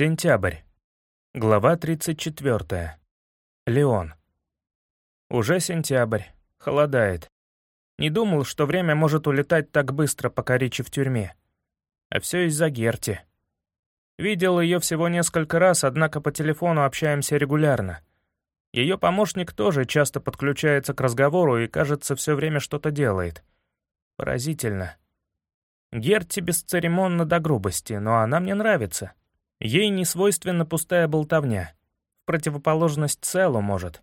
Сентябрь. Глава 34. Леон. Уже сентябрь. Холодает. Не думал, что время может улетать так быстро, пока Ричи в тюрьме. А все из-за Герти. Видел ее всего несколько раз, однако по телефону общаемся регулярно. Ее помощник тоже часто подключается к разговору и, кажется, все время что-то делает. Поразительно. Герти бесцеремонно до грубости, но она мне нравится. Ей не свойственна пустая болтовня. В противоположность Целу, может.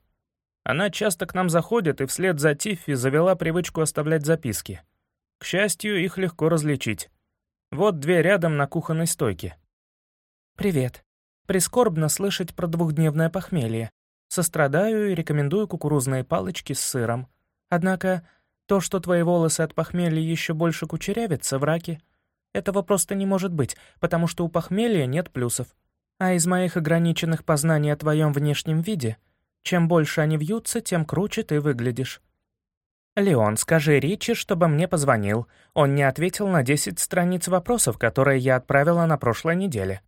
Она часто к нам заходит и вслед за Тиффи завела привычку оставлять записки. К счастью, их легко различить. Вот две рядом на кухонной стойке. «Привет. Прискорбно слышать про двухдневное похмелье. Сострадаю и рекомендую кукурузные палочки с сыром. Однако то, что твои волосы от похмелья еще больше кучерявятся в раке, этого просто не может быть, потому что у похмелья нет плюсов. А из моих ограниченных познаний о твоем внешнем виде, чем больше они вьются, тем круче ты выглядишь. «Леон, скажи Ричи, чтобы мне позвонил. Он не ответил на 10 страниц вопросов, которые я отправила на прошлой неделе.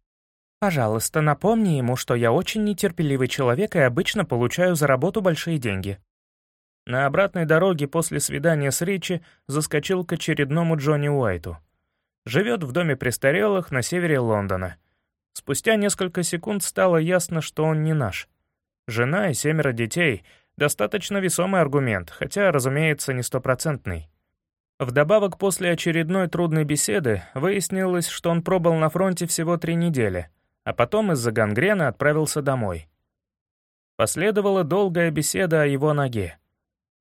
Пожалуйста, напомни ему, что я очень нетерпеливый человек и обычно получаю за работу большие деньги». На обратной дороге после свидания с Ричи заскочил к очередному Джонни Уайту. Живет в доме престарелых на севере Лондона. Спустя несколько секунд стало ясно, что он не наш. Жена и семеро детей — достаточно весомый аргумент, хотя, разумеется, не стопроцентный. Вдобавок, после очередной трудной беседы выяснилось, что он пробыл на фронте всего три недели, а потом из-за гангрены отправился домой. Последовала долгая беседа о его ноге.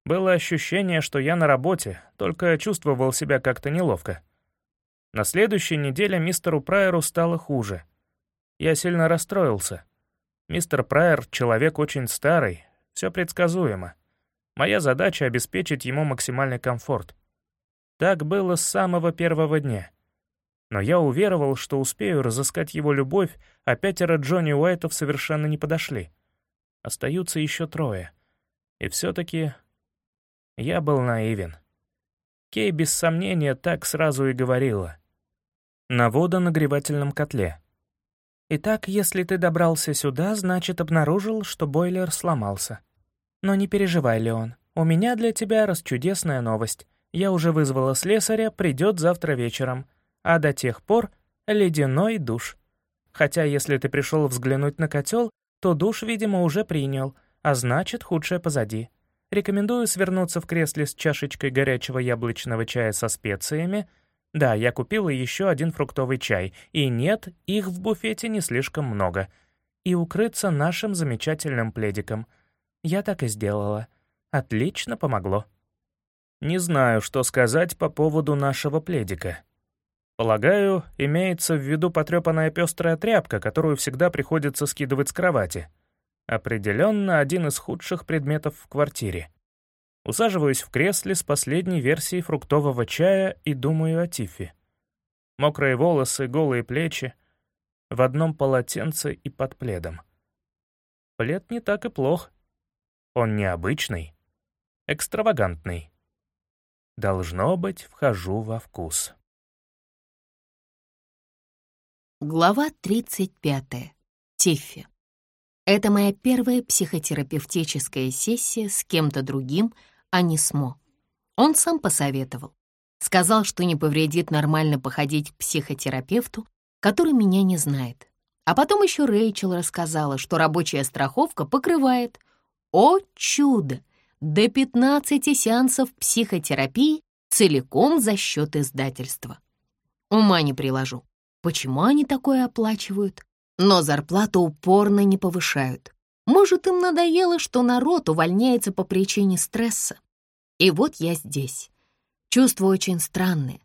Было ощущение, что я на работе, только чувствовал себя как-то неловко. На следующей неделе мистеру Прайеру стало хуже. Я сильно расстроился. Мистер Прайер — человек очень старый, все предсказуемо. Моя задача — обеспечить ему максимальный комфорт. Так было с самого первого дня. Но я уверовал, что успею разыскать его любовь, а пятеро Джонни Уайтов совершенно не подошли. Остаются еще трое. И все-таки я был наивен. Кей без сомнения так сразу и говорила. На водонагревательном котле. Итак, если ты добрался сюда, значит, обнаружил, что бойлер сломался. Но не переживай, Леон, у меня для тебя расчудесная новость. Я уже вызвала слесаря, придет завтра вечером. А до тех пор — ледяной душ. Хотя, если ты пришел взглянуть на котел, то душ, видимо, уже принял, а значит, худшее позади. Рекомендую свернуться в кресле с чашечкой горячего яблочного чая со специями. Да, я купила еще один фруктовый чай, и нет, их в буфете не слишком много. И укрыться нашим замечательным пледиком. Я так и сделала. Отлично помогло. Не знаю, что сказать по поводу нашего пледика. Полагаю, имеется в виду потрепанная пестрая тряпка, которую всегда приходится скидывать с кровати. Определенно один из худших предметов в квартире. Усаживаюсь в кресле с последней версией фруктового чая и думаю о Тиффи. Мокрые волосы, голые плечи, в одном полотенце и под пледом. Плед не так и плох. Он необычный, экстравагантный. Должно быть, вхожу во вкус. Глава 35. Тиффи. Это моя первая психотерапевтическая сессия с кем-то другим, а не с Мо. Он сам посоветовал. Сказал, что не повредит нормально походить к психотерапевту, который меня не знает. А потом еще Рэйчел рассказала, что рабочая страховка покрывает. О чудо! До 15 сеансов психотерапии целиком за счет издательства. Ума не приложу. Почему они такое оплачивают? Но зарплату упорно не повышают. Может, им надоело, что народ увольняется по причине стресса. И вот я здесь. Чувство очень странное.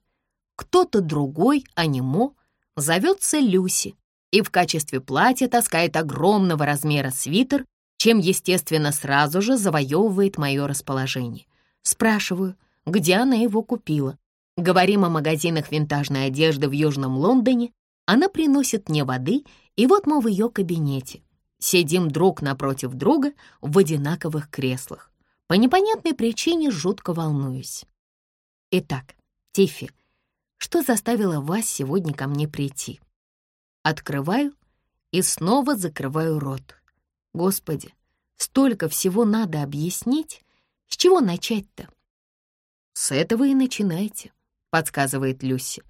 Кто-то другой, а не Мо, зовется Люси и в качестве платья таскает огромного размера свитер, чем, естественно, сразу же завоевывает мое расположение. Спрашиваю, где она его купила. Говорим о магазинах винтажной одежды в Южном Лондоне. Она приносит мне воды и вот мы в ее кабинете. Сидим друг напротив друга в одинаковых креслах. По непонятной причине жутко волнуюсь. Итак, Тиффи, что заставило вас сегодня ко мне прийти? Открываю и снова закрываю рот. Господи, столько всего надо объяснить. С чего начать-то? С этого и начинайте, подсказывает Люси.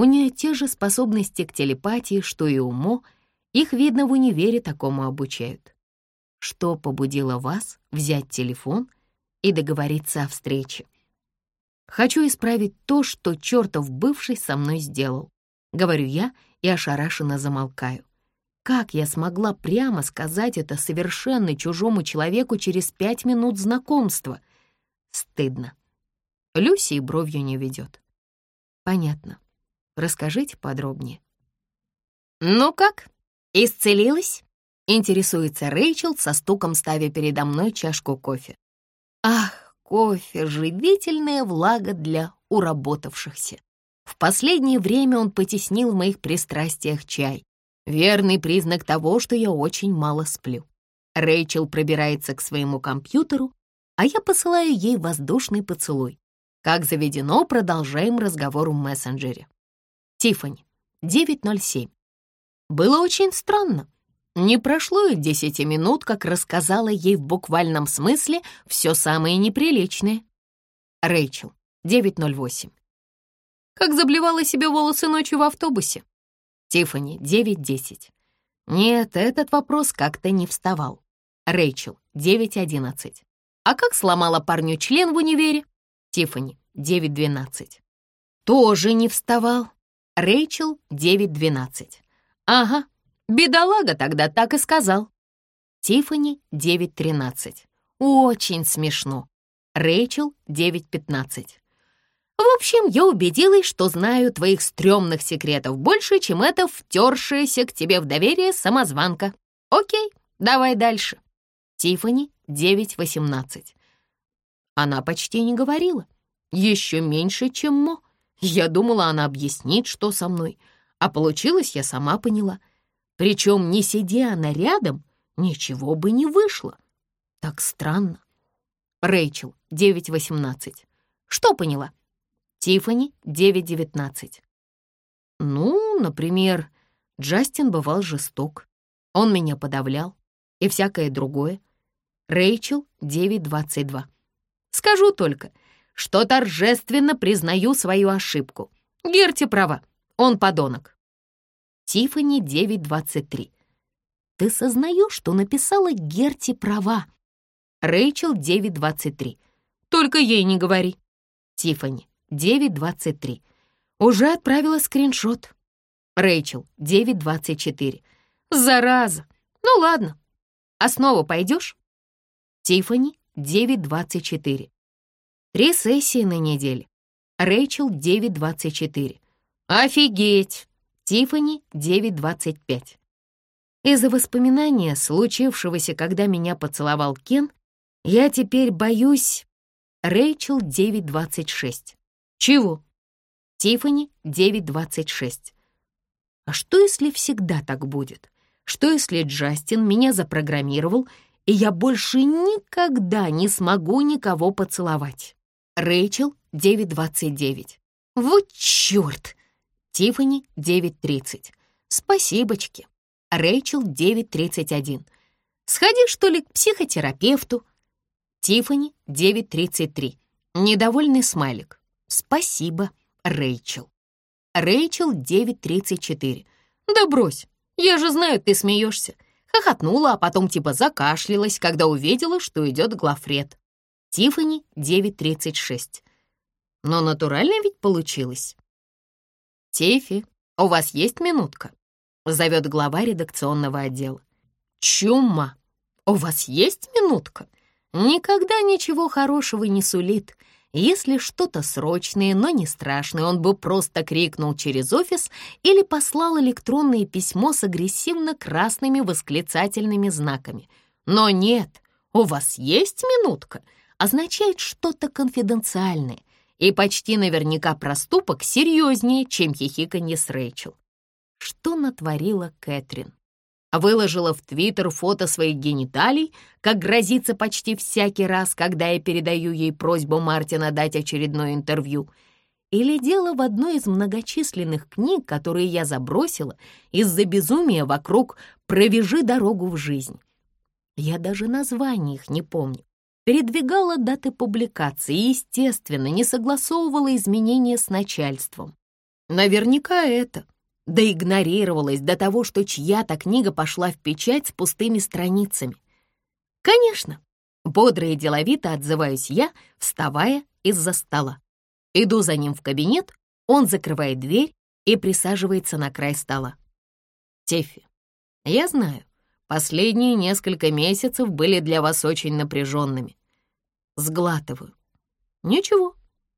У нее те же способности к телепатии, что и умо, их, видно, в универе такому обучают. Что побудило вас взять телефон и договориться о встрече? Хочу исправить то, что чертов бывший со мной сделал. Говорю я и ошарашенно замолкаю. Как я смогла прямо сказать это совершенно чужому человеку через пять минут знакомства? Стыдно. Люси и бровью не ведет. Понятно. Расскажите подробнее. «Ну как, исцелилась?» — интересуется Рэйчел со стуком ставя передо мной чашку кофе. «Ах, кофе — живительная влага для уработавшихся. В последнее время он потеснил в моих пристрастиях чай. Верный признак того, что я очень мало сплю. Рэйчел пробирается к своему компьютеру, а я посылаю ей воздушный поцелуй. Как заведено, продолжаем разговор в мессенджере. Тиффани, 9.07. Было очень странно. Не прошло и десяти минут, как рассказала ей в буквальном смысле все самое неприличное. Рэйчел, 9.08. Как заблевала себе волосы ночью в автобусе. Тиффани, 9.10. Нет, этот вопрос как-то не вставал. Рэйчел, 9.11. А как сломала парню член в универе? Тиффани, 9.12. Тоже не вставал. Рэйчел 9.12. Ага, бедолага тогда так и сказал. Тиффани 9.13. Очень смешно. Рэйчел 9.15. В общем, я убедилась, что знаю твоих стрёмных секретов больше, чем эта втершаяся к тебе в доверие самозванка. Окей, давай дальше. Тиффани 9.18. Она почти не говорила. Еще меньше, чем Мо. Я думала, она объяснит, что со мной, а получилось, я сама поняла. Причем, не сидя она рядом, ничего бы не вышло. Так странно. Рэйчел, 9.18. Что поняла? Тиффани, 9.19. Ну, например, Джастин бывал жесток. Он меня подавлял и всякое другое. Рэйчел, 9.22. Скажу только, что торжественно признаю свою ошибку. Герти права, он подонок. Тифани 9.23. Ты сознаешь, что написала Герти права? Рэйчел 9.23. Только ей не говори. Тифани 9.23. Уже отправила скриншот. Рэйчел 9.24. Зараза. Ну ладно. А снова пойдешь? Тифани 9.24. Три сессии на неделе. Рэйчел 9.24. Офигеть! Тиффани 9.25. Из-за воспоминания, случившегося, когда меня поцеловал Кен, я теперь боюсь... Рэйчел 9.26. Чего? Тиффани 9.26. А что, если всегда так будет? Что, если Джастин меня запрограммировал, и я больше никогда не смогу никого поцеловать? Рэйчел 9.29. Вот чёрт! Тиффани 9.30. Спасибочки. Рэйчел 9.31. Сходи, что ли, к психотерапевту. Тиффани 9.33. Недовольный смайлик. Спасибо, Рэйчел. Рэйчел 9.34. Да брось, я же знаю, ты смеешься. Хохотнула, а потом типа закашлялась, когда увидела, что идет Глафред. Тиффани 9.36. Но натурально ведь получилось. «Тифи, у вас есть минутка?» — зовет глава редакционного отдела. «Чума, у вас есть минутка?» Никогда ничего хорошего не сулит. Если что-то срочное, но не страшное, он бы просто крикнул через офис или послал электронное письмо с агрессивно-красными восклицательными знаками. Но нет, у вас есть минутка — означает что-то конфиденциальное и почти наверняка проступок серьезнее, чем хихиканье с Рэйчел. Что натворила Кэтрин? Выложила в Твиттер фото своих гениталий, как грозится почти всякий раз, когда я передаю ей просьбу Мартина дать очередное интервью. Или дело в одной из многочисленных книг, которые я забросила из-за безумия вокруг «Провяжи дорогу в жизнь». Я даже названий их не помню. Передвигала даты публикации и, естественно, не согласовывала изменения с начальством. Наверняка это. Да игнорировалось до того, что чья-то книга пошла в печать с пустыми страницами. Конечно, бодро и деловито отзываюсь я, вставая из-за стола. Иду за ним в кабинет, он закрывает дверь и присаживается на край стола. Теффи, я знаю, последние несколько месяцев были для вас очень напряженными. Сглатываю. Ничего,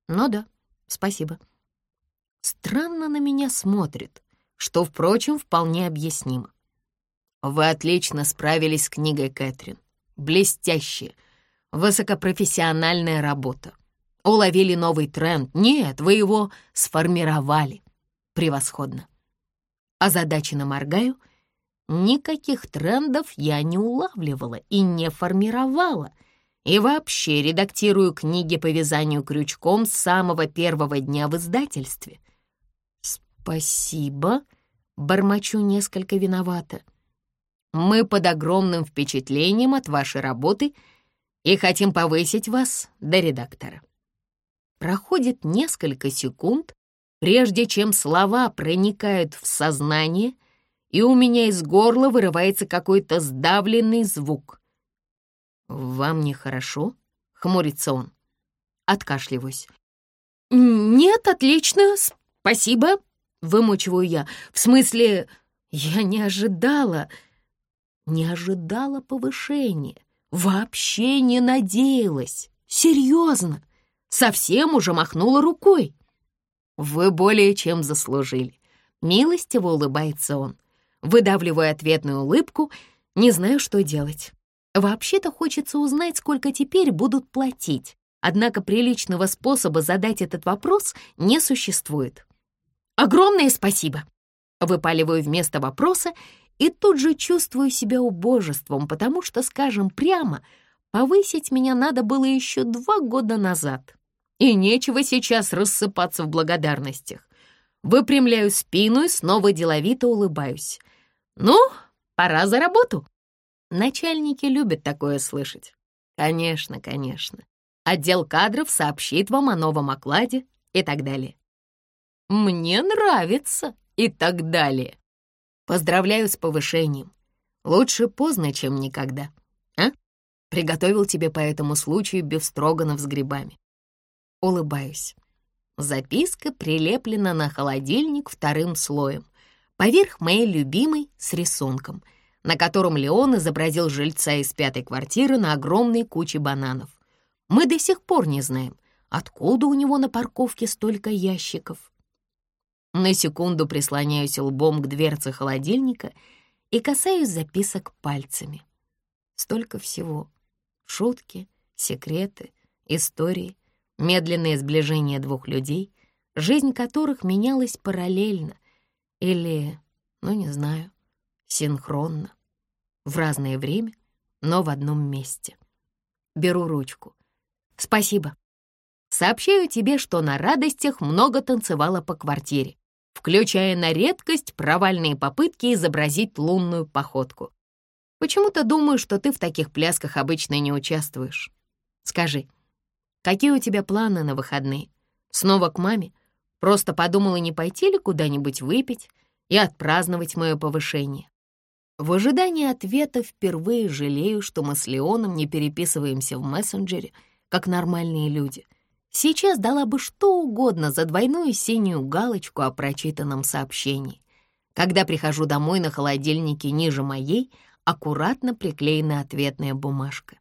ну да, спасибо странно на меня смотрит, что, впрочем, вполне объяснимо. Вы отлично справились с книгой Кэтрин. Блестящая, высокопрофессиональная работа. Уловили новый тренд. Нет, вы его сформировали. Превосходно. Озадаченно моргаю. Никаких трендов я не улавливала и не формировала. И вообще редактирую книги по вязанию крючком с самого первого дня в издательстве — «Спасибо», — бормочу несколько виновата. «Мы под огромным впечатлением от вашей работы и хотим повысить вас до редактора». Проходит несколько секунд, прежде чем слова проникают в сознание, и у меня из горла вырывается какой-то сдавленный звук. «Вам нехорошо?» — хмурится он. Откашливаюсь. «Нет, отлично, спасибо», Вымучиваю я. В смысле, я не ожидала, не ожидала повышения. Вообще не надеялась. Серьезно. Совсем уже махнула рукой. Вы более чем заслужили. Милостиво улыбается он. Выдавливаю ответную улыбку, не знаю, что делать. Вообще-то хочется узнать, сколько теперь будут платить. Однако приличного способа задать этот вопрос не существует. Огромное спасибо!» Выпаливаю вместо вопроса и тут же чувствую себя убожеством, потому что, скажем прямо, повысить меня надо было еще два года назад. И нечего сейчас рассыпаться в благодарностях. Выпрямляю спину и снова деловито улыбаюсь. «Ну, пора за работу!» Начальники любят такое слышать. Конечно, конечно. Отдел кадров сообщит вам о новом окладе и так далее. «Мне нравится» и так далее. Поздравляю с повышением. Лучше поздно, чем никогда. А? Приготовил тебе по этому случаю бифстроганов с грибами. Улыбаюсь. Записка прилеплена на холодильник вторым слоем, поверх моей любимой с рисунком, на котором Леон изобразил жильца из пятой квартиры на огромной куче бананов. Мы до сих пор не знаем, откуда у него на парковке столько ящиков. На секунду прислоняюсь лбом к дверце холодильника и касаюсь записок пальцами. Столько всего. Шутки, секреты, истории, медленное сближение двух людей, жизнь которых менялась параллельно или, ну не знаю, синхронно, в разное время, но в одном месте. Беру ручку. Спасибо. Сообщаю тебе, что на радостях много танцевала по квартире включая на редкость провальные попытки изобразить лунную походку. Почему-то думаю, что ты в таких плясках обычно не участвуешь. Скажи, какие у тебя планы на выходные? Снова к маме? Просто подумала, не пойти ли куда-нибудь выпить и отпраздновать мое повышение. В ожидании ответа впервые жалею, что мы с Леоном не переписываемся в мессенджере, как нормальные люди — Сейчас дала бы что угодно за двойную синюю галочку о прочитанном сообщении. Когда прихожу домой на холодильнике ниже моей, аккуратно приклеена ответная бумажка.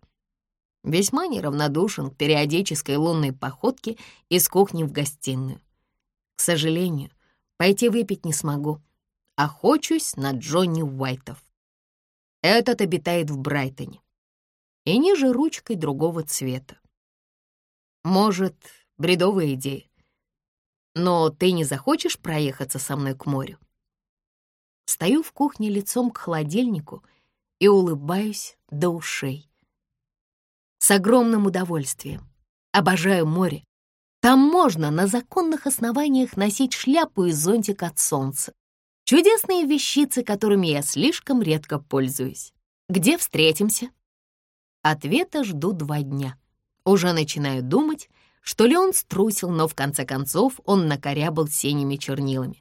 Весьма неравнодушен к периодической лунной походке из кухни в гостиную. К сожалению, пойти выпить не смогу. Охочусь на Джонни Уайтов. Этот обитает в Брайтоне. И ниже ручкой другого цвета. Может, бредовая идея. Но ты не захочешь проехаться со мной к морю? Стою в кухне лицом к холодильнику и улыбаюсь до ушей. С огромным удовольствием. Обожаю море. Там можно на законных основаниях носить шляпу и зонтик от солнца. Чудесные вещицы, которыми я слишком редко пользуюсь. Где встретимся? Ответа жду два дня. Уже начинаю думать, что ли он струсил, но в конце концов он накорябал синими чернилами.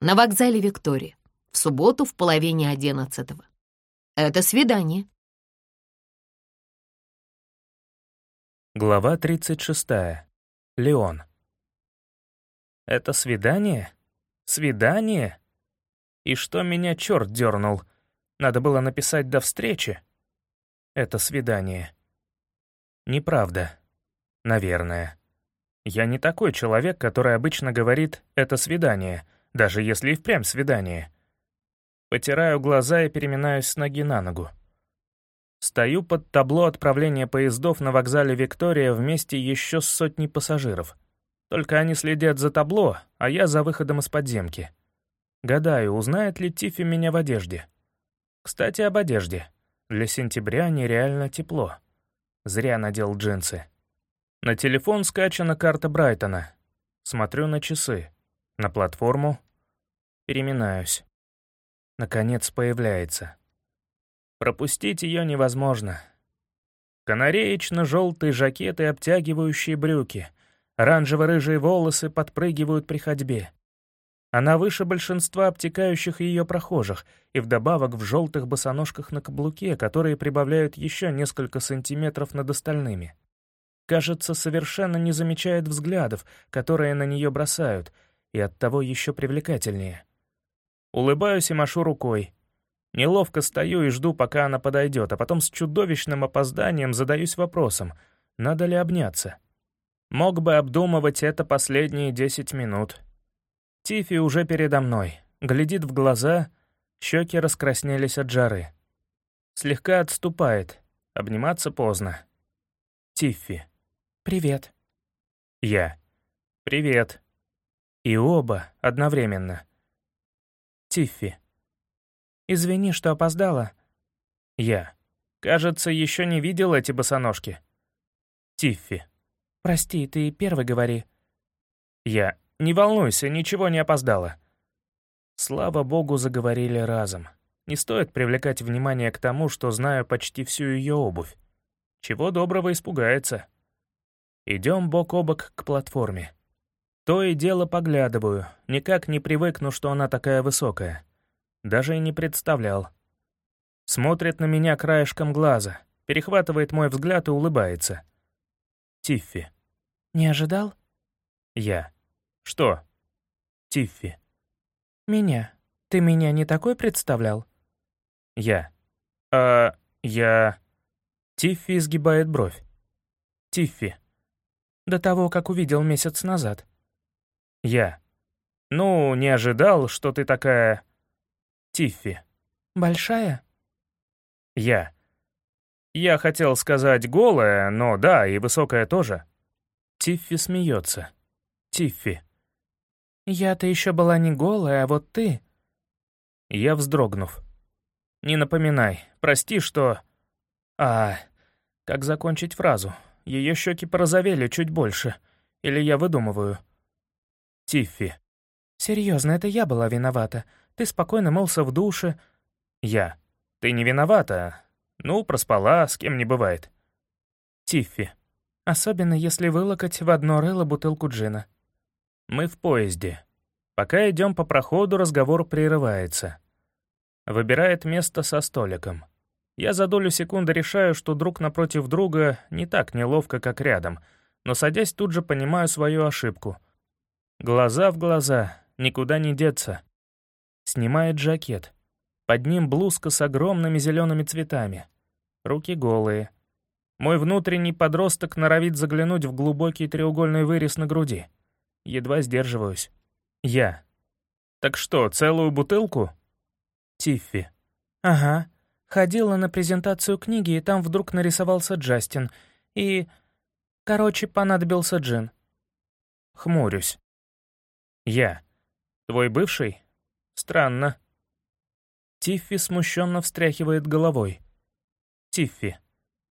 На вокзале Виктория, в субботу в половине одиннадцатого. Это свидание. Глава 36. Леон. Это свидание? Свидание? И что меня черт дернул? Надо было написать «до встречи». Это свидание. Неправда. Наверное. Я не такой человек, который обычно говорит «это свидание», даже если и впрямь свидание. Потираю глаза и переминаюсь с ноги на ногу. Стою под табло отправления поездов на вокзале Виктория вместе еще с сотней пассажиров. Только они следят за табло, а я за выходом из подземки. Гадаю, узнает ли Тифи меня в одежде. Кстати, об одежде. Для сентября нереально тепло. Зря надел джинсы. На телефон скачана карта Брайтона. Смотрю на часы. На платформу. Переминаюсь. Наконец появляется. Пропустить ее невозможно. Канареечно-желтый жакет и обтягивающие брюки. Оранжево-рыжие волосы подпрыгивают при ходьбе. Она выше большинства обтекающих ее прохожих и вдобавок в желтых босоножках на каблуке, которые прибавляют еще несколько сантиметров над остальными. Кажется, совершенно не замечает взглядов, которые на нее бросают, и оттого еще привлекательнее. Улыбаюсь и машу рукой. Неловко стою и жду, пока она подойдет, а потом с чудовищным опозданием задаюсь вопросом, надо ли обняться. Мог бы обдумывать это последние десять минут. Тифи уже передо мной, глядит в глаза, щеки раскраснелись от жары. Слегка отступает, обниматься поздно. Тиффи. «Привет». Я. «Привет». И оба одновременно. Тиффи. «Извини, что опоздала». Я. «Кажется, еще не видел эти босоножки». Тиффи. «Прости, ты первый говори». Я. Не волнуйся, ничего не опоздала». Слава богу, заговорили разом. Не стоит привлекать внимание к тому, что знаю почти всю ее обувь. Чего доброго испугается. Идем бок о бок к платформе. То и дело поглядываю, никак не привыкну, что она такая высокая. Даже и не представлял. Смотрит на меня краешком глаза, перехватывает мой взгляд и улыбается. Тиффи. «Не ожидал?» Я. «Что?» «Тиффи». «Меня. Ты меня не такой представлял?» «Я». «А... я...» Тиффи изгибает бровь. «Тиффи». «До того, как увидел месяц назад». «Я». «Ну, не ожидал, что ты такая...» Тиффи. «Большая?» «Я». «Я хотел сказать голая, но да, и высокая тоже». Тиффи смеется. Тиффи. «Я-то еще была не голая, а вот ты...» Я вздрогнув. «Не напоминай. Прости, что...» «А... Как закончить фразу? Ее щеки порозовели чуть больше. Или я выдумываю?» Тиффи. «Серьезно, это я была виновата. Ты спокойно мылся в душе...» «Я. Ты не виновата. Ну, проспала, с кем не бывает». Тиффи. «Особенно, если вылокать в одно рыло бутылку джина». Мы в поезде. Пока идем по проходу, разговор прерывается. Выбирает место со столиком. Я за долю секунды решаю, что друг напротив друга не так неловко, как рядом, но садясь тут же понимаю свою ошибку. Глаза в глаза, никуда не деться. Снимает жакет. Под ним блузка с огромными зелеными цветами. Руки голые. Мой внутренний подросток норовит заглянуть в глубокий треугольный вырез на груди. Едва сдерживаюсь. Я. «Так что, целую бутылку?» Тиффи. «Ага. Ходила на презентацию книги, и там вдруг нарисовался Джастин. И... Короче, понадобился джин». Хмурюсь. Я. «Твой бывший? Странно». Тиффи смущенно встряхивает головой. Тиффи.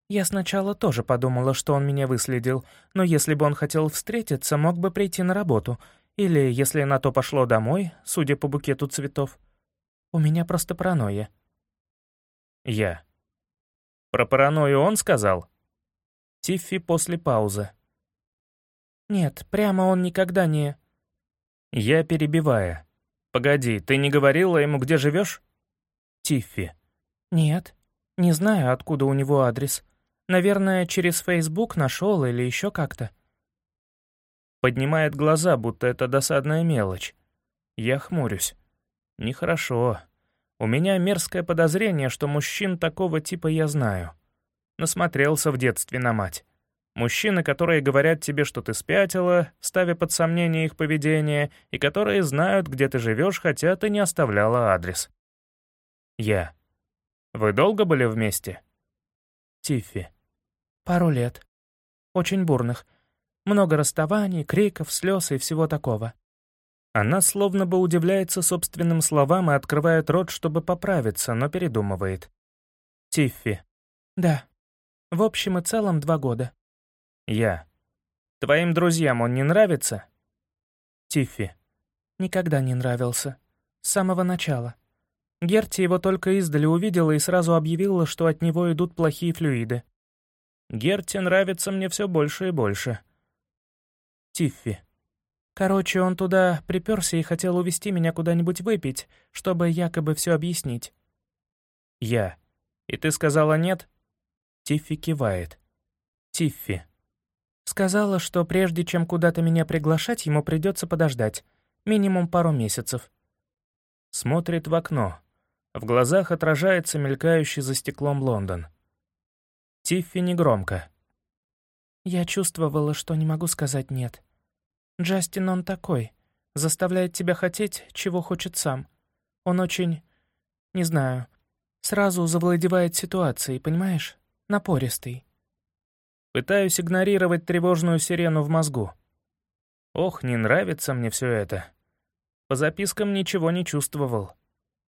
Я сначала тоже подумала, что он меня выследил, но если бы он хотел встретиться, мог бы прийти на работу. Или, если на то пошло домой, судя по букету цветов. У меня просто паранойя. Я. Про паранойю он сказал? Тиффи после паузы. Нет, прямо он никогда не... Я перебивая. Погоди, ты не говорила ему, где живешь? Тиффи. Нет, не знаю, откуда у него адрес. Наверное, через Фейсбук нашел или еще как-то. Поднимает глаза, будто это досадная мелочь. Я хмурюсь. Нехорошо. У меня мерзкое подозрение, что мужчин такого типа я знаю. Насмотрелся в детстве на мать. Мужчины, которые говорят тебе, что ты спятила, ставя под сомнение их поведение, и которые знают, где ты живешь, хотя ты не оставляла адрес. Я. Вы долго были вместе? Тиффи. Пару лет. Очень бурных. Много расставаний, криков, слез и всего такого. Она словно бы удивляется собственным словам и открывает рот, чтобы поправиться, но передумывает. Тиффи. Да. В общем и целом два года. Я. Твоим друзьям он не нравится? Тиффи. Никогда не нравился. С самого начала. Герти его только издали увидела и сразу объявила, что от него идут плохие флюиды. Герти нравится мне все больше и больше. Тиффи. Короче, он туда приперся и хотел увести меня куда-нибудь выпить, чтобы якобы все объяснить. Я. И ты сказала нет? Тиффи кивает. Тиффи. Сказала, что прежде чем куда-то меня приглашать, ему придется подождать. Минимум пару месяцев. Смотрит в окно. В глазах отражается мелькающий за стеклом Лондон. Тиффи негромко. «Я чувствовала, что не могу сказать «нет». Джастин он такой. Заставляет тебя хотеть, чего хочет сам. Он очень... не знаю. Сразу завладевает ситуацией, понимаешь? Напористый». Пытаюсь игнорировать тревожную сирену в мозгу. Ох, не нравится мне все это. По запискам ничего не чувствовал.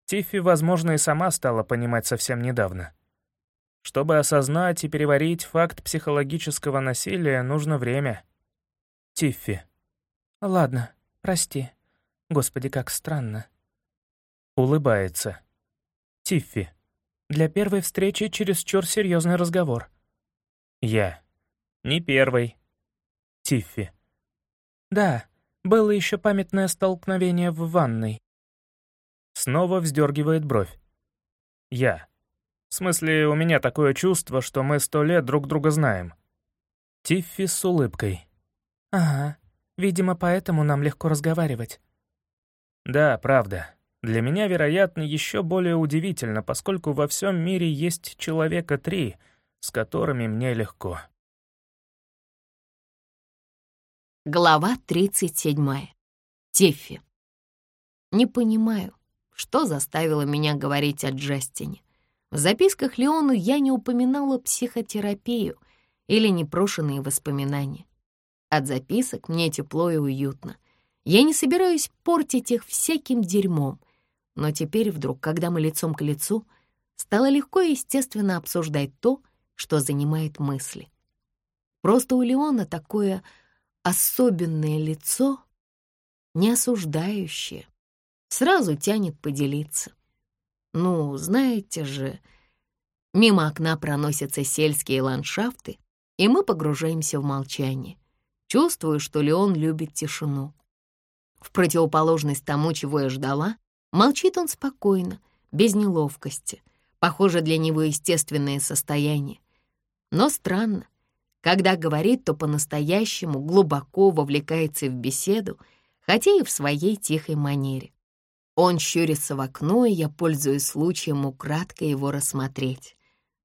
Тиффи, возможно, и сама стала понимать совсем недавно. Чтобы осознать и переварить факт психологического насилия, нужно время. Тиффи. «Ладно, прости. Господи, как странно». Улыбается. Тиффи. «Для первой встречи чересчур серьезный разговор». Я. «Не первый». Тиффи. «Да, было еще памятное столкновение в ванной. Снова вздергивает бровь. Я. В смысле, у меня такое чувство, что мы сто лет друг друга знаем. Тиффи с улыбкой. Ага, видимо, поэтому нам легко разговаривать. Да, правда. Для меня, вероятно, еще более удивительно, поскольку во всем мире есть человека три, с которыми мне легко. Глава 37. Тиффи. Не понимаю, что заставило меня говорить о Джастине? В записках Леону я не упоминала психотерапию или непрошенные воспоминания. От записок мне тепло и уютно. Я не собираюсь портить их всяким дерьмом. Но теперь вдруг, когда мы лицом к лицу, стало легко и естественно обсуждать то, что занимает мысли. Просто у Леона такое особенное лицо, не осуждающее, Сразу тянет поделиться. Ну, знаете же, мимо окна проносятся сельские ландшафты, и мы погружаемся в молчание. Чувствую, что Леон любит тишину. В противоположность тому, чего я ждала, молчит он спокойно, без неловкости. Похоже, для него естественное состояние. Но странно. Когда говорит, то по-настоящему глубоко вовлекается в беседу, хотя и в своей тихой манере. Он щурится в окно, и я пользуюсь случаем украдкой его рассмотреть.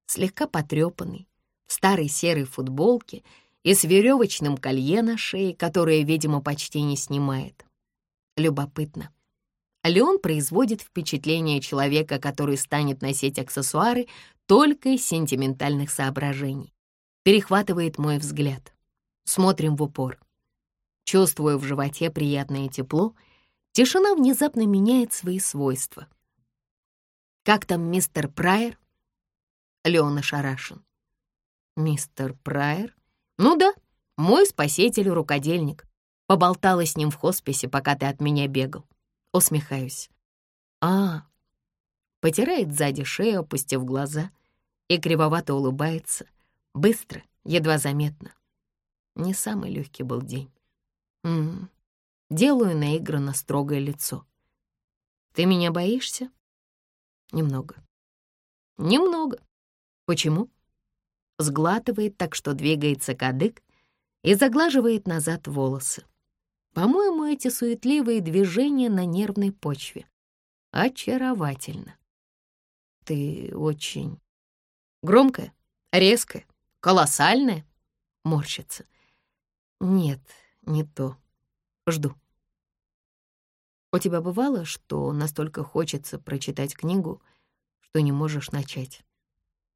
Слегка потрепанный, в старой серой футболке и с веревочным колье на шее, которое, видимо, почти не снимает. Любопытно. Леон производит впечатление человека, который станет носить аксессуары только из сентиментальных соображений. Перехватывает мой взгляд. Смотрим в упор. Чувствую в животе приятное тепло — Тишина внезапно меняет свои свойства. «Как там мистер Прайер?» Леон ошарашен. Мистер Прайер? Ну да, мой спаситель-рукодельник. Поболтала с ним в хосписе, пока ты от меня бегал. Усмехаюсь. А, потирает сзади шею, опустив глаза, и кривовато улыбается. Быстро, едва заметно. Не самый легкий был день. М -м. Делаю наигранно строгое лицо. Ты меня боишься? Немного. Немного. Почему? Сглатывает так, что двигается кадык и заглаживает назад волосы. По-моему, эти суетливые движения на нервной почве. Очаровательно. Ты очень... Громкая, резкая, колоссальная? Морщится. Нет, не то. Жду. У тебя бывало, что настолько хочется прочитать книгу, что не можешь начать?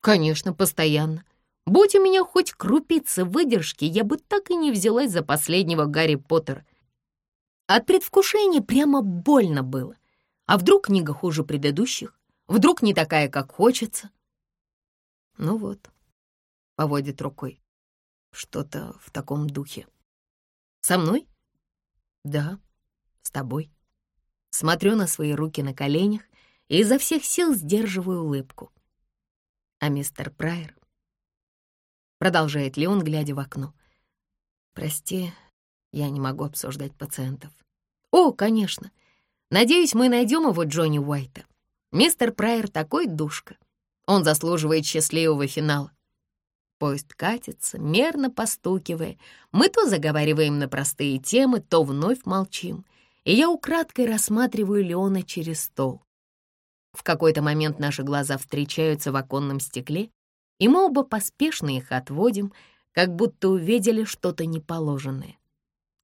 Конечно, постоянно. Будь у меня хоть крупица выдержки, я бы так и не взялась за последнего Гарри Поттера. От предвкушения прямо больно было. А вдруг книга хуже предыдущих? Вдруг не такая, как хочется? Ну вот, поводит рукой. Что-то в таком духе. Со мной? Да, с тобой. Смотрю на свои руки на коленях и изо всех сил сдерживаю улыбку. А мистер Прайер? Продолжает Леон, глядя в окно. Прости, я не могу обсуждать пациентов. О, конечно. Надеюсь, мы найдем его Джонни Уайта. Мистер Прайер такой душка. Он заслуживает счастливого финала. Поезд катится, мерно постукивая. Мы то заговариваем на простые темы, то вновь молчим. И я украдкой рассматриваю Леона через стол. В какой-то момент наши глаза встречаются в оконном стекле, и мы оба поспешно их отводим, как будто увидели что-то неположенное.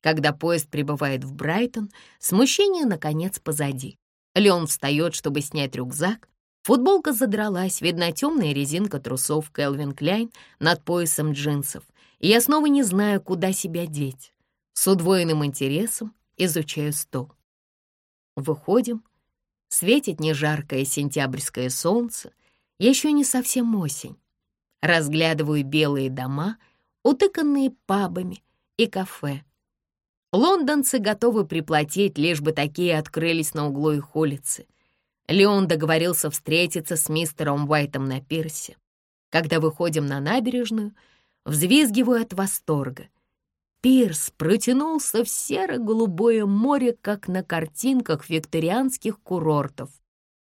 Когда поезд прибывает в Брайтон, смущение, наконец, позади. Леон встает, чтобы снять рюкзак. Футболка задралась, видна темная резинка трусов Келвин Кляйн над поясом джинсов. И я снова не знаю, куда себя деть. С удвоенным интересом изучаю стол. Выходим. Светит нежаркое сентябрьское солнце. Еще не совсем осень. Разглядываю белые дома, утыканные пабами и кафе. Лондонцы готовы приплатить, лишь бы такие открылись на углу их улицы. Леон договорился встретиться с мистером Уайтом на пирсе. Когда выходим на набережную, взвизгиваю от восторга. Пирс протянулся в серо-голубое море, как на картинках викторианских курортов,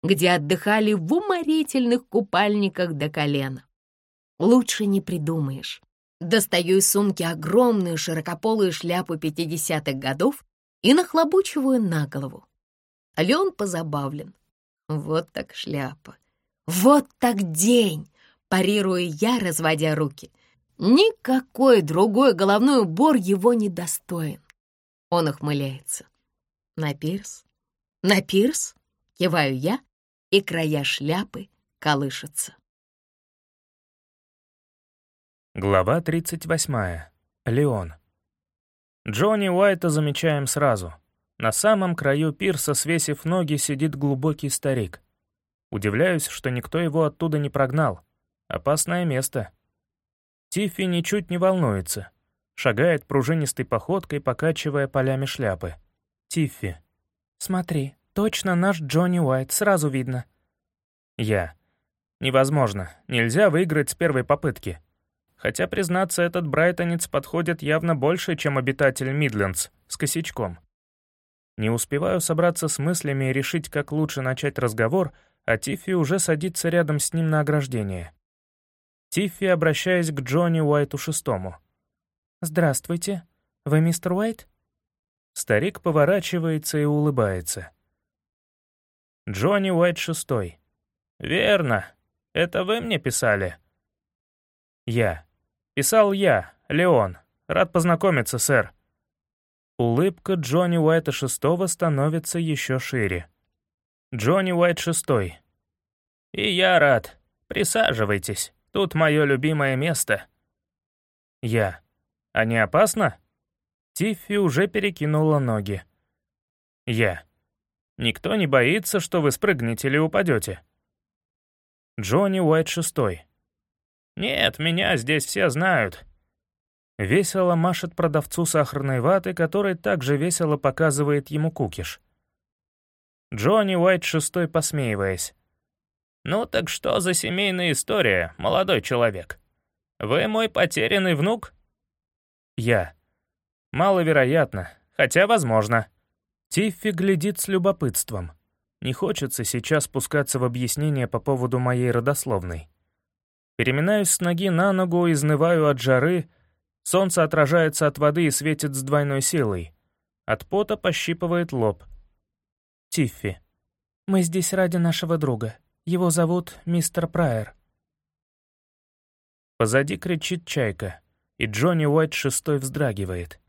где отдыхали в уморительных купальниках до колена. Лучше не придумаешь. Достаю из сумки огромную широкополую шляпу 50-х годов и нахлобучиваю на голову. Леон позабавлен. Вот так шляпа. Вот так день! Парирую я, разводя руки. Никакой другой головной убор его не достоин. Он охмыляется. На пирс? На пирс? Киваю я, и края шляпы колышутся. Глава 38. Леон. Джонни Уайта замечаем сразу. На самом краю пирса, свесив ноги, сидит глубокий старик. Удивляюсь, что никто его оттуда не прогнал. Опасное место. Тиффи ничуть не волнуется. Шагает пружинистой походкой, покачивая полями шляпы. Тиффи. «Смотри, точно наш Джонни Уайт, сразу видно». Я. «Невозможно. Нельзя выиграть с первой попытки». Хотя, признаться, этот брайтонец подходит явно больше, чем обитатель Мидлендс, с косячком. Не успеваю собраться с мыслями и решить, как лучше начать разговор, а Тиффи уже садится рядом с ним на ограждение. Тиффи, обращаясь к Джонни Уайту шестому. «Здравствуйте. Вы мистер Уайт?» Старик поворачивается и улыбается. Джонни Уайт шестой. «Верно. Это вы мне писали?» Я. Писал я, Леон. Рад познакомиться, сэр». Улыбка Джонни Уайта шестого становится еще шире. Джонни Уайт шестой. «И я рад. Присаживайтесь. Тут мое любимое место». Я. «А не опасно?» Тиффи уже перекинула ноги. Я. «Никто не боится, что вы спрыгнете или упадете?» Джонни Уайт шестой. «Нет, меня здесь все знают». Весело машет продавцу сахарной ваты, который также весело показывает ему кукиш. Джонни Уайт шестой, посмеиваясь. «Ну так что за семейная история, молодой человек? Вы мой потерянный внук?» Я. Маловероятно, хотя возможно. Тиффи глядит с любопытством. Не хочется сейчас спускаться в объяснение по поводу моей родословной. Переминаюсь с ноги на ногу, изнываю от жары, солнце отражается от воды и светит с двойной силой. От пота пощипывает лоб. Тиффи. Мы здесь ради нашего друга. Его зовут мистер Прайер. Позади кричит чайка, и Джонни Уайт шестой вздрагивает.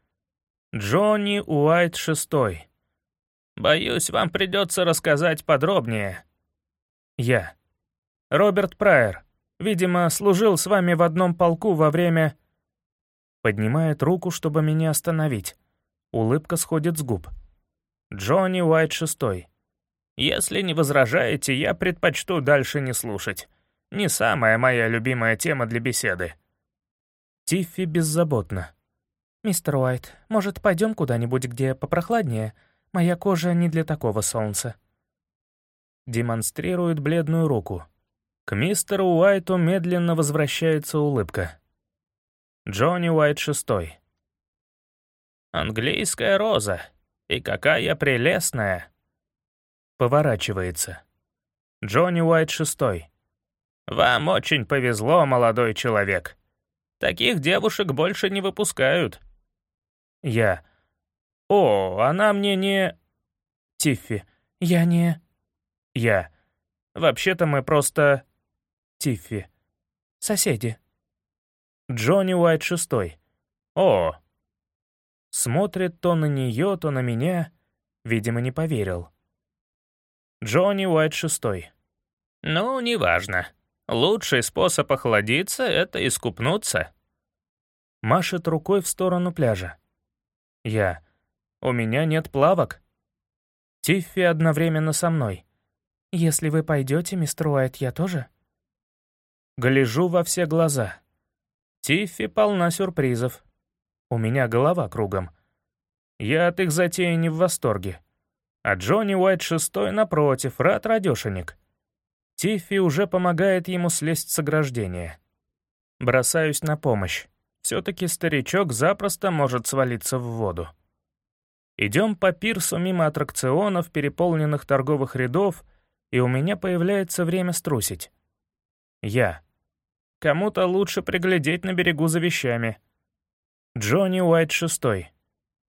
Джонни Уайт шестой. Боюсь, вам придется рассказать подробнее. Я. Роберт Прайер. Видимо, служил с вами в одном полку во время... Поднимает руку, чтобы меня остановить. Улыбка сходит с губ. Джонни Уайт шестой. Если не возражаете, я предпочту дальше не слушать. Не самая моя любимая тема для беседы. Тиффи беззаботно. «Мистер Уайт, может, пойдем куда-нибудь, где попрохладнее? Моя кожа не для такого солнца». Демонстрирует бледную руку. К мистеру Уайту медленно возвращается улыбка. Джонни Уайт шестой. «Английская роза. И какая прелестная!» Поворачивается. Джонни Уайт шестой. «Вам очень повезло, молодой человек. Таких девушек больше не выпускают». Я. «О, она мне не...» Тиффи. «Я не...» Я. «Вообще-то мы просто...» Тиффи. «Соседи». Джонни Уайт шестой. «О!» Смотрит то на нее, то на меня. Видимо, не поверил. Джонни Уайт шестой. «Ну, неважно. Лучший способ охладиться — это искупнуться». Машет рукой в сторону пляжа. Я. «У меня нет плавок». Тиффи одновременно со мной. «Если вы пойдете, мистер Уайт, я тоже?» Гляжу во все глаза. Тиффи полна сюрпризов. У меня голова кругом. Я от их затеи не в восторге. А Джонни Уайт шестой, напротив, рад радешенек. Тиффи уже помогает ему слезть с ограждения. Бросаюсь на помощь. Все-таки старичок запросто может свалиться в воду. Идем по пирсу мимо аттракционов, переполненных торговых рядов, и у меня появляется время струсить. Я. Кому-то лучше приглядеть на берегу за вещами. Джонни Уайт шестой.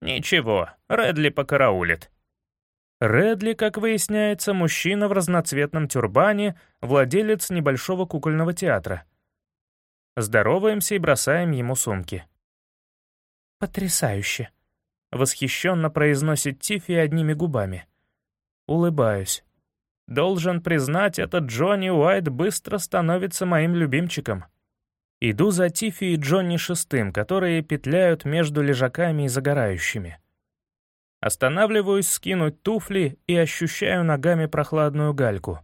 Ничего, Редли покараулит. Редли, как выясняется, мужчина в разноцветном тюрбане, владелец небольшого кукольного театра. Здороваемся и бросаем ему сумки. «Потрясающе!» — восхищенно произносит Тиффи одними губами. Улыбаюсь. Должен признать, этот Джонни Уайт быстро становится моим любимчиком. Иду за Тиффи и Джонни шестым, которые петляют между лежаками и загорающими. Останавливаюсь скинуть туфли и ощущаю ногами прохладную гальку.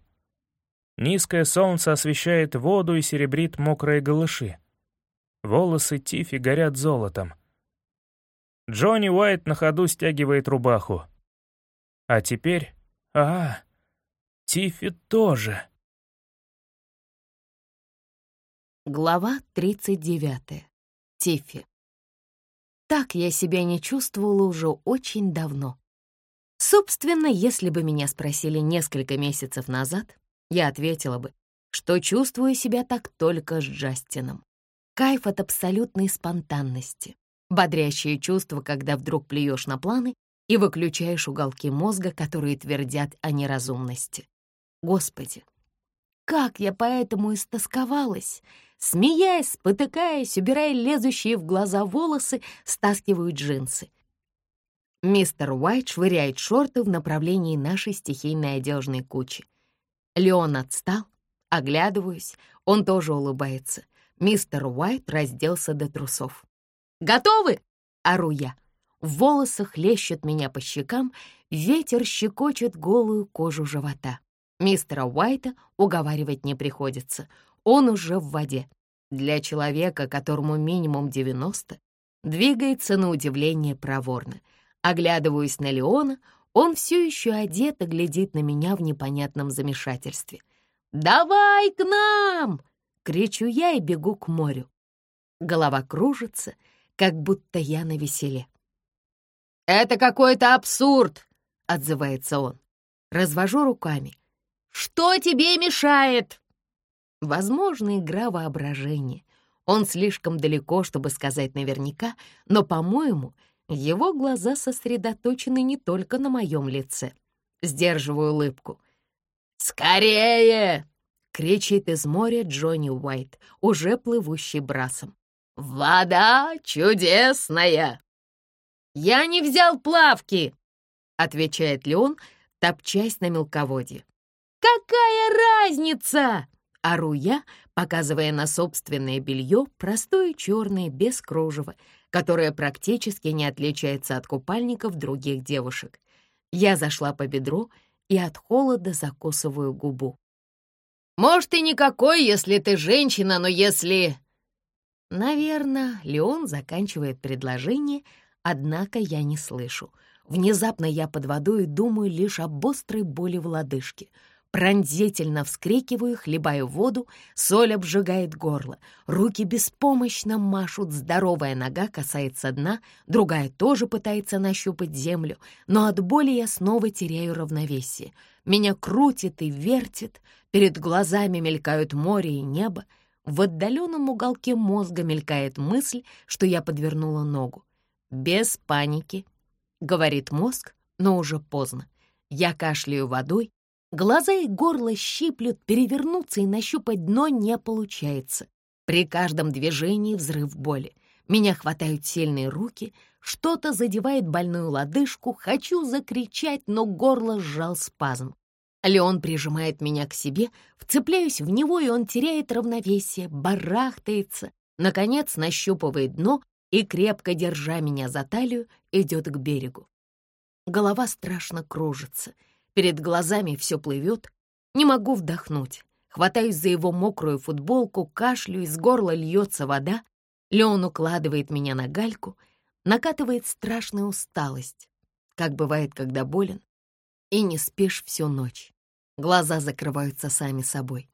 Низкое солнце освещает воду и серебрит мокрые голыши. Волосы Тифи горят золотом. Джонни Уайт на ходу стягивает рубаху. А теперь... А, Тифи тоже. Глава 39. Тифи. Так я себя не чувствовала уже очень давно. Собственно, если бы меня спросили несколько месяцев назад, я ответила бы, что чувствую себя так только с Джастином. Кайф от абсолютной спонтанности. Бодрящее чувство, когда вдруг плюешь на планы и выключаешь уголки мозга, которые твердят о неразумности. Господи, как я поэтому истосковалась! Смеясь, спотыкаясь, убирая лезущие в глаза волосы, стаскиваю джинсы. Мистер Уайт швыряет шорты в направлении нашей стихийной одежной кучи. Леон отстал, оглядываюсь, он тоже улыбается. Мистер Уайт разделся до трусов. «Готовы?» — ору я. В волосах лещет меня по щекам, ветер щекочет голую кожу живота. Мистера Уайта уговаривать не приходится, он уже в воде. Для человека, которому минимум 90, двигается на удивление проворно. Оглядываясь на Леона, он все еще одет и глядит на меня в непонятном замешательстве. «Давай к нам!» — кричу я и бегу к морю. Голова кружится, как будто я на веселе. «Это какой-то абсурд!» — отзывается он. Развожу руками. «Что тебе мешает?» Возможно, игра воображения. Он слишком далеко, чтобы сказать наверняка, но, по-моему, его глаза сосредоточены не только на моем лице. Сдерживаю улыбку. «Скорее!» — кричит из моря Джонни Уайт, уже плывущий брасом. «Вода чудесная!» «Я не взял плавки!» — отвечает Леон, топчась на мелководье. «Какая разница?» — ору я, показывая на собственное белье, простое черное, без кружева, которое практически не отличается от купальников других девушек. Я зашла по бедру и от холода закусываю губу. «Может, и никакой, если ты женщина, но если...» Наверное, Леон заканчивает предложение, однако я не слышу. Внезапно я под водой думаю лишь об острой боли в лодыжке — Пронзительно вскрикиваю, хлебаю воду, соль обжигает горло. Руки беспомощно машут, здоровая нога касается дна, другая тоже пытается нащупать землю, но от боли я снова теряю равновесие. Меня крутит и вертит, перед глазами мелькают море и небо. В отдаленном уголке мозга мелькает мысль, что я подвернула ногу. «Без паники», — говорит мозг, но уже поздно. Я кашляю водой, Глаза и горло щиплют, перевернуться и нащупать дно не получается. При каждом движении взрыв боли. Меня хватают сильные руки, что-то задевает больную лодыжку, хочу закричать, но горло сжал спазм. Леон прижимает меня к себе, вцепляюсь в него, и он теряет равновесие, барахтается, наконец нащупывает дно и, крепко держа меня за талию, идет к берегу. Голова страшно кружится — Перед глазами все плывет. Не могу вдохнуть. Хватаюсь за его мокрую футболку, кашлю, из горла льется вода. Леон укладывает меня на гальку, накатывает страшная усталость, как бывает, когда болен, и не спишь всю ночь. Глаза закрываются сами собой.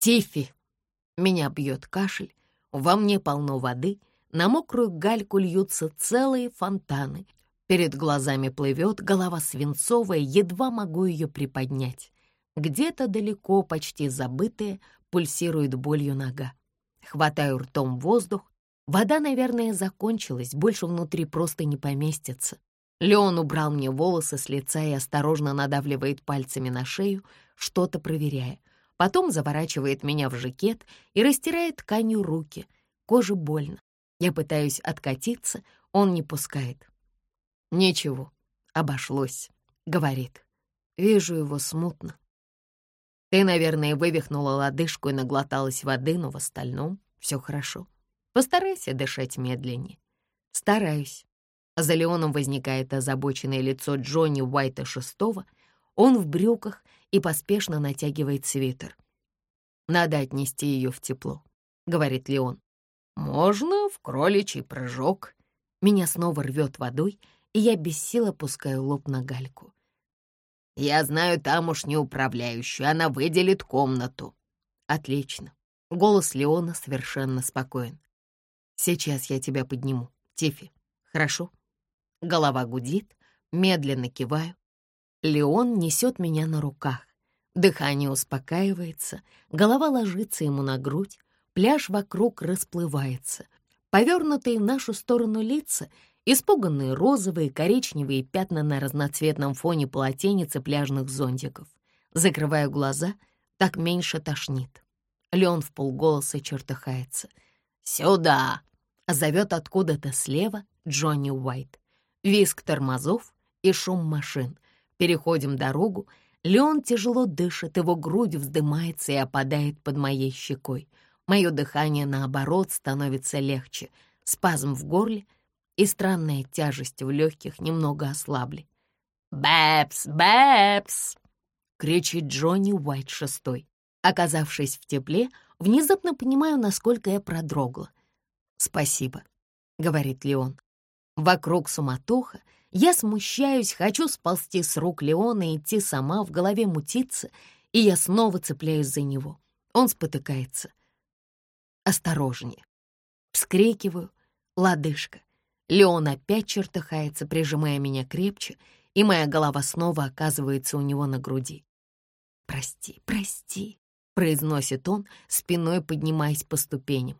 «Тиффи!» Меня бьет кашель, во мне полно воды, на мокрую гальку льются целые фонтаны, Перед глазами плывет, голова свинцовая, едва могу ее приподнять. Где-то далеко, почти забытая, пульсирует болью нога. Хватаю ртом воздух. Вода, наверное, закончилась, больше внутри просто не поместится. Леон убрал мне волосы с лица и осторожно надавливает пальцами на шею, что-то проверяя. Потом заворачивает меня в жакет и растирает тканью руки. Коже больно. Я пытаюсь откатиться, он не пускает. «Ничего, обошлось», — говорит. Вижу его смутно. Ты, наверное, вывихнула лодыжку и наглоталась воды, но в остальном все хорошо. Постарайся дышать медленнее. Стараюсь. За Леоном возникает озабоченное лицо Джонни Уайта шестого. Он в брюках и поспешно натягивает свитер. «Надо отнести ее в тепло», — говорит Леон. «Можно в кроличий прыжок». Меня снова рвет водой, и я без сил опускаю лоб на гальку. «Я знаю тамошнюю управляющую, она выделит комнату». «Отлично». Голос Леона совершенно спокоен. «Сейчас я тебя подниму, Тифи. Хорошо?» Голова гудит, медленно киваю. Леон несет меня на руках. Дыхание успокаивается, голова ложится ему на грудь, пляж вокруг расплывается. Повернутые в нашу сторону лица Испуганные розовые, коричневые пятна на разноцветном фоне полотенец и пляжных зонтиков. Закрываю глаза, так меньше тошнит. Леон в полголоса чертыхается. «Сюда!» — зовет откуда-то слева Джонни Уайт. Виск тормозов и шум машин. Переходим дорогу. Леон тяжело дышит, его грудь вздымается и опадает под моей щекой. Мое дыхание, наоборот, становится легче. Спазм в горле — и странная тяжесть в легких немного ослабли. «Бэпс! Бэпс!» — кричит Джонни Уайт шестой. Оказавшись в тепле, внезапно понимаю, насколько я продрогла. «Спасибо», — говорит Леон. Вокруг суматоха, я смущаюсь, хочу сползти с рук Леона и идти сама, в голове мутиться, и я снова цепляюсь за него. Он спотыкается. «Осторожнее!» Вскрикиваю. «Лодыжка!» Леон опять чертыхается, прижимая меня крепче, и моя голова снова оказывается у него на груди. «Прости, прости», — произносит он, спиной поднимаясь по ступеням.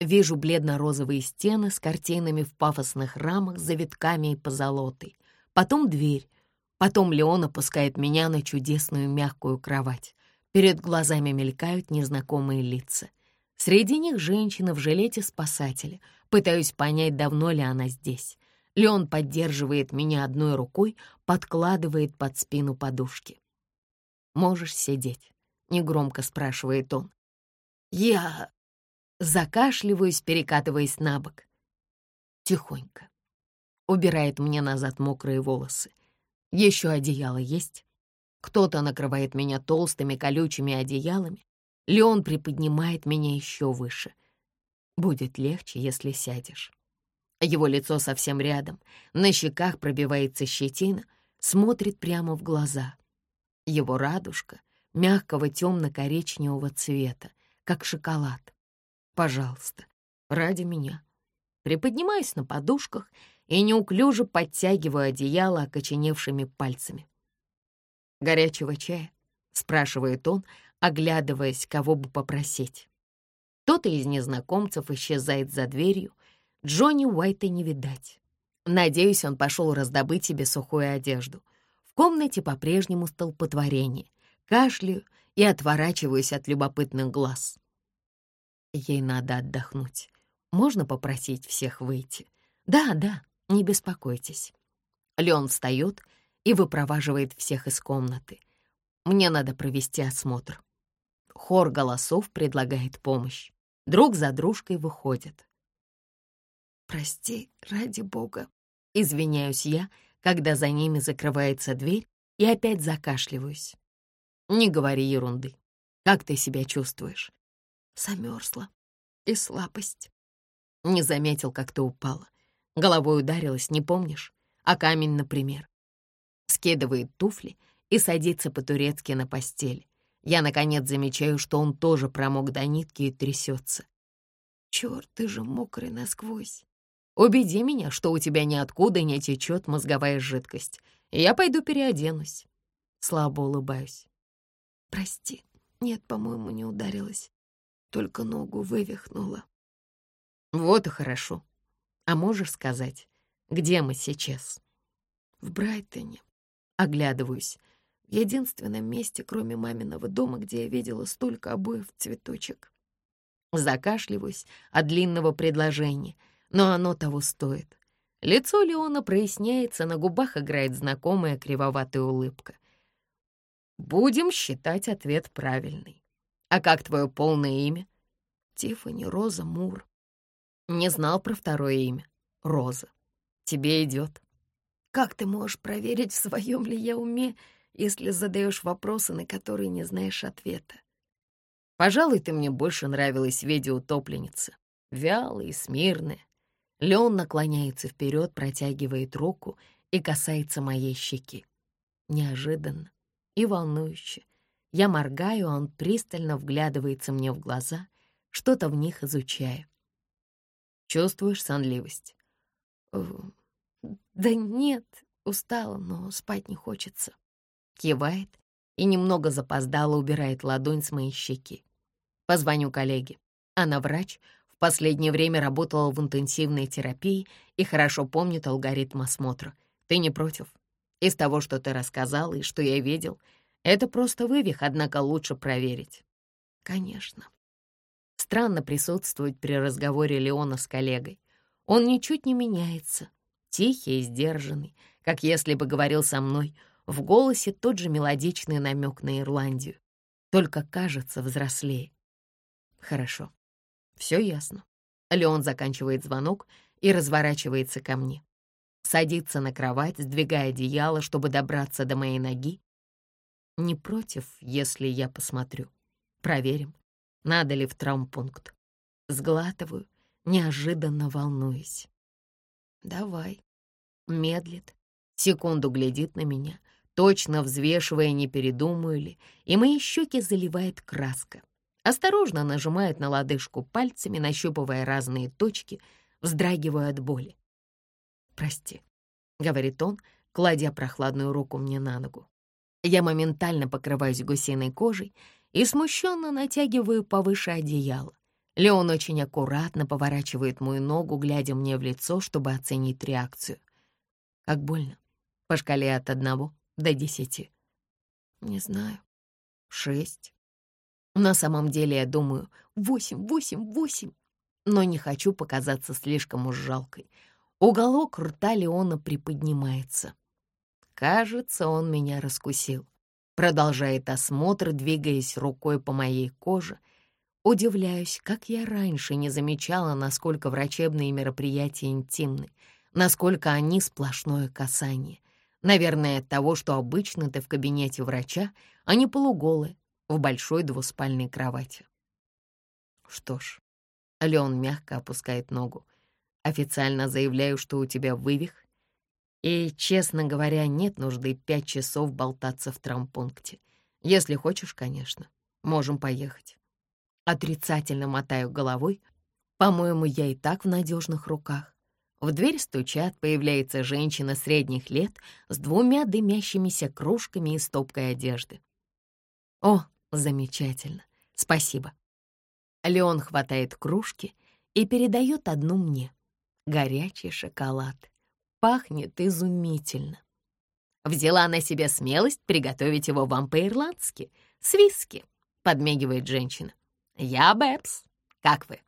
Вижу бледно-розовые стены с картинами в пафосных рамах, завитками и позолотой. Потом дверь. Потом Леон опускает меня на чудесную мягкую кровать. Перед глазами мелькают незнакомые лица. Среди них женщина в жилете спасателя. Пытаюсь понять, давно ли она здесь. Леон поддерживает меня одной рукой, подкладывает под спину подушки. «Можешь сидеть?» — негромко спрашивает он. «Я...» Закашливаюсь, перекатываясь на бок. Тихонько. Убирает мне назад мокрые волосы. Еще одеяло есть? Кто-то накрывает меня толстыми колючими одеялами. Леон приподнимает меня еще выше. Будет легче, если сядешь. Его лицо совсем рядом, на щеках пробивается щетина, смотрит прямо в глаза. Его радужка мягкого темно-коричневого цвета, как шоколад. Пожалуйста, ради меня. Приподнимаюсь на подушках и неуклюже подтягиваю одеяло окоченевшими пальцами. «Горячего чая?» — спрашивает он, оглядываясь, кого бы попросить. Кто-то из незнакомцев исчезает за дверью, Джонни Уайта не видать. Надеюсь, он пошел раздобыть себе сухую одежду. В комнате по-прежнему столпотворение. Кашляю и отворачиваюсь от любопытных глаз. Ей надо отдохнуть. Можно попросить всех выйти? Да, да, не беспокойтесь. Леон встает и выпроваживает всех из комнаты. Мне надо провести осмотр. Хор голосов предлагает помощь. Друг за дружкой выходят. «Прости, ради бога», — извиняюсь я, когда за ними закрывается дверь, и опять закашливаюсь. «Не говори ерунды. Как ты себя чувствуешь?» Замерзла. И слабость. Не заметил, как ты упала. Головой ударилась, не помнишь? А камень, например. Скидывает туфли и садится по-турецки на постель. Я, наконец, замечаю, что он тоже промок до нитки и трясется. Черт, ты же мокрый насквозь. Убеди меня, что у тебя ниоткуда не течет мозговая жидкость, я пойду переоденусь. Слабо улыбаюсь. Прости, нет, по-моему, не ударилась только ногу вывихнула. Вот и хорошо. А можешь сказать, где мы сейчас? В Брайтоне. Оглядываюсь. Единственном месте, кроме маминого дома, где я видела столько обоев цветочек. Закашливаюсь от длинного предложения, но оно того стоит. Лицо Леона проясняется, на губах играет знакомая кривоватая улыбка. Будем считать ответ правильный. А как твое полное имя? Тиффани Роза Мур. Не знал про второе имя. Роза. Тебе идет. Как ты можешь проверить, в своем ли я уме, если задаешь вопросы, на которые не знаешь ответа? Пожалуй, ты мне больше нравилась в виде утопленницы. Вялая и смирная. Леон наклоняется вперед, протягивает руку и касается моей щеки. Неожиданно и волнующе. Я моргаю, а он пристально вглядывается мне в глаза, что-то в них изучая. Чувствуешь сонливость? Э, да нет, устала, но спать не хочется. Кивает и немного запоздало убирает ладонь с моей щеки. Позвоню коллеге. Она врач, в последнее время работала в интенсивной терапии и хорошо помнит алгоритм осмотра. Ты не против? Из того, что ты рассказал и что я видел, это просто вывих, однако лучше проверить. Конечно. Странно присутствовать при разговоре Леона с коллегой. Он ничуть не меняется, тихий и сдержанный, как если бы говорил со мной, в голосе тот же мелодичный намек на Ирландию, только кажется взрослее. Хорошо, все ясно. Леон заканчивает звонок и разворачивается ко мне. Садится на кровать, сдвигая одеяло, чтобы добраться до моей ноги. Не против, если я посмотрю. Проверим. надо ли в травмпункт. Сглатываю, неожиданно волнуюсь. «Давай». Медлит, секунду глядит на меня, точно взвешивая, не передумаю ли, и мои щеки заливает краска. Осторожно нажимает на лодыжку пальцами, нащупывая разные точки, вздрагиваю от боли. «Прости», — говорит он, кладя прохладную руку мне на ногу. Я моментально покрываюсь гусиной кожей и смущенно натягиваю повыше одеяло. Леон очень аккуратно поворачивает мою ногу, глядя мне в лицо, чтобы оценить реакцию. Как больно. По шкале от одного до десяти. Не знаю. Шесть. На самом деле, я думаю, восемь, восемь, восемь. Но не хочу показаться слишком уж жалкой. Уголок рта Леона приподнимается. Кажется, он меня раскусил. Продолжает осмотр, двигаясь рукой по моей коже — Удивляюсь, как я раньше не замечала, насколько врачебные мероприятия интимны, насколько они сплошное касание. Наверное, от того, что обычно ты в кабинете врача, а не полуголый, в большой двуспальной кровати. Что ж, Леон мягко опускает ногу. Официально заявляю, что у тебя вывих. И, честно говоря, нет нужды пять часов болтаться в травмпункте. Если хочешь, конечно, можем поехать. Отрицательно мотаю головой. По-моему, я и так в надежных руках. В дверь стучат, появляется женщина средних лет с двумя дымящимися кружками и стопкой одежды. О, замечательно, спасибо. Леон хватает кружки и передает одну мне. Горячий шоколад. Пахнет изумительно. Взяла на себя смелость приготовить его вам по-ирландски, с виски, женщина. «Я Бэбс. Как вы?»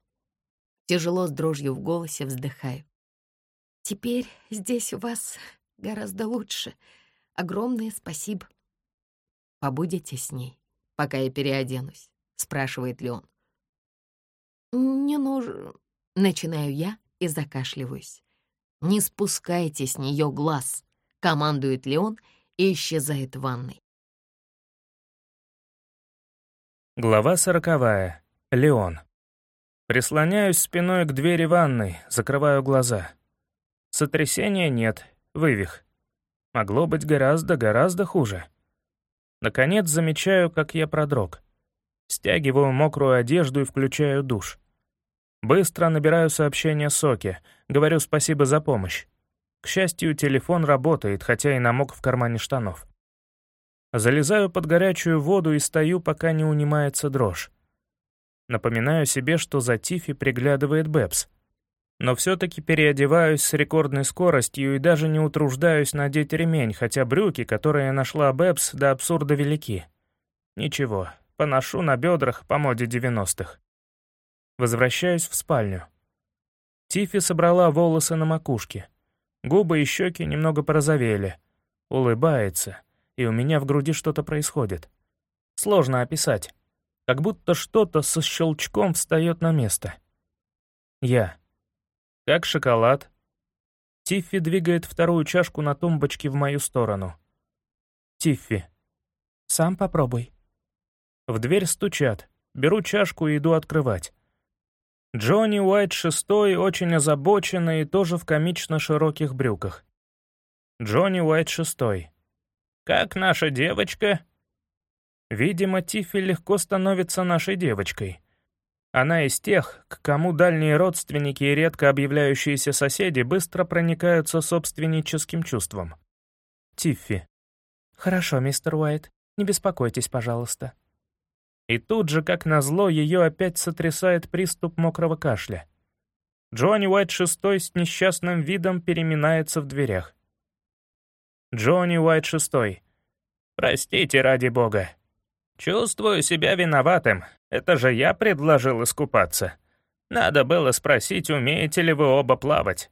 Тяжело с дрожью в голосе вздыхаю. «Теперь здесь у вас гораздо лучше. Огромное спасибо». «Побудете с ней, пока я переоденусь?» — спрашивает Леон. «Не нужно...» — начинаю я и закашливаюсь. «Не спускайте с нее глаз», — командует Леон и исчезает в ванной. Глава сороковая. Леон. Прислоняюсь спиной к двери ванной, закрываю глаза. Сотрясения нет, вывих. Могло быть гораздо-гораздо хуже. Наконец замечаю, как я продрог. Стягиваю мокрую одежду и включаю душ. Быстро набираю сообщение Соке, говорю спасибо за помощь. К счастью, телефон работает, хотя и намок в кармане штанов. Залезаю под горячую воду и стою, пока не унимается дрожь. Напоминаю себе, что за Тифи приглядывает Бэбс. Но все-таки переодеваюсь с рекордной скоростью и даже не утруждаюсь надеть ремень, хотя брюки, которые нашла Бэбс, до абсурда велики. Ничего, поношу на бедрах по моде 90-х. Возвращаюсь в спальню. Тифи собрала волосы на макушке. Губы и щеки немного порозовели. Улыбается и у меня в груди что-то происходит. Сложно описать. Как будто что-то со щелчком встает на место. Я. Как шоколад. Тиффи двигает вторую чашку на тумбочке в мою сторону. Тиффи. Сам попробуй. В дверь стучат. Беру чашку и иду открывать. Джонни Уайт шестой очень озабоченный и тоже в комично широких брюках. Джонни Уайт шестой. «Как наша девочка?» Видимо, Тиффи легко становится нашей девочкой. Она из тех, к кому дальние родственники и редко объявляющиеся соседи быстро проникаются собственническим чувством. Тиффи. «Хорошо, мистер Уайт, не беспокойтесь, пожалуйста». И тут же, как назло, ее опять сотрясает приступ мокрого кашля. Джонни Уайт шестой с несчастным видом переминается в дверях. Джонни Уайт шестой. Простите ради бога. Чувствую себя виноватым. Это же я предложил искупаться. Надо было спросить, умеете ли вы оба плавать.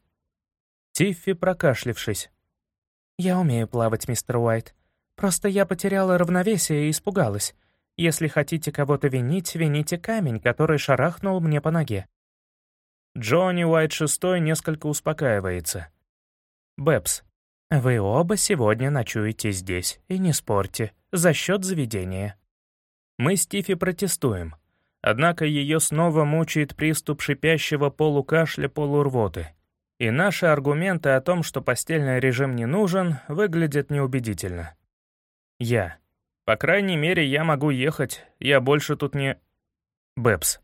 Тиффи, прокашлившись. «Я умею плавать, мистер Уайт. Просто я потеряла равновесие и испугалась. Если хотите кого-то винить, вините камень, который шарахнул мне по ноге». Джонни Уайт шестой несколько успокаивается. Бэбс. Вы оба сегодня ночуете здесь, и не спорьте, за счет заведения. Мы с Тифи протестуем. Однако ее снова мучает приступ шипящего полукашля-полурвоты. И наши аргументы о том, что постельный режим не нужен, выглядят неубедительно. Я. По крайней мере, я могу ехать, я больше тут не... Бэбс.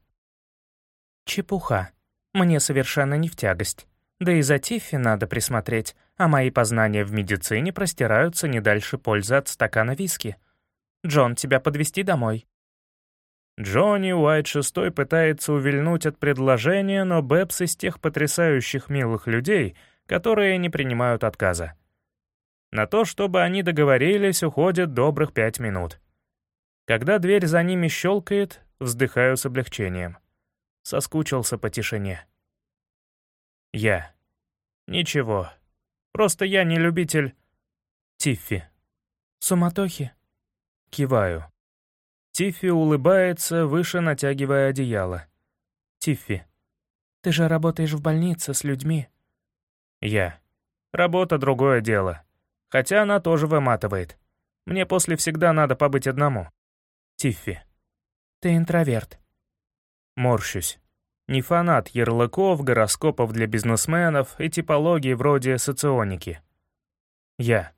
Чепуха. Мне совершенно не в тягость. Да и за Тиффи надо присмотреть, а мои познания в медицине простираются не дальше пользы от стакана виски. Джон, тебя подвести домой. Джонни Уайт шестой пытается увильнуть от предложения, но Бэбс из тех потрясающих милых людей, которые не принимают отказа. На то, чтобы они договорились, уходит добрых пять минут. Когда дверь за ними щелкает, вздыхаю с облегчением. Соскучился по тишине. Я. Ничего. Просто я не любитель... Тиффи. Суматохи? Киваю. Тиффи улыбается, выше натягивая одеяло. Тиффи. «Ты же работаешь в больнице с людьми». Я. Работа — другое дело. Хотя она тоже выматывает. Мне после всегда надо побыть одному. Тиффи. «Ты интроверт». Морщусь. Не фанат ярлыков, гороскопов для бизнесменов и типологии вроде соционики. Я.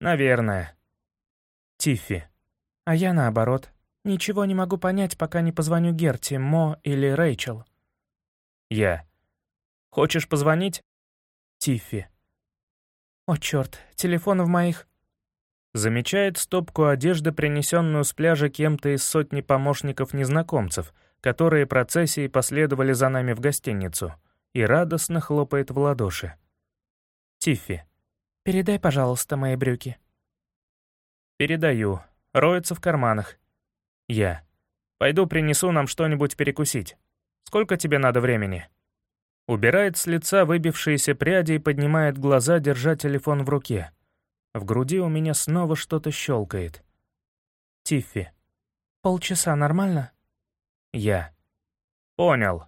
Наверное. Тиффи. А я наоборот. Ничего не могу понять, пока не позвоню Герти, Мо или Рэйчел. Я. Хочешь позвонить? Тиффи. О, черт, телефон в моих... Замечает стопку одежды, принесенную с пляжа кем-то из сотни помощников-незнакомцев, которые процессией последовали за нами в гостиницу, и радостно хлопает в ладоши. Тиффи. «Передай, пожалуйста, мои брюки». «Передаю. Роется в карманах. Я. «Пойду принесу нам что-нибудь перекусить. Сколько тебе надо времени?» Убирает с лица выбившиеся пряди и поднимает глаза, держа телефон в руке. В груди у меня снова что-то щелкает. Тиффи. «Полчаса нормально?» Я. «Понял.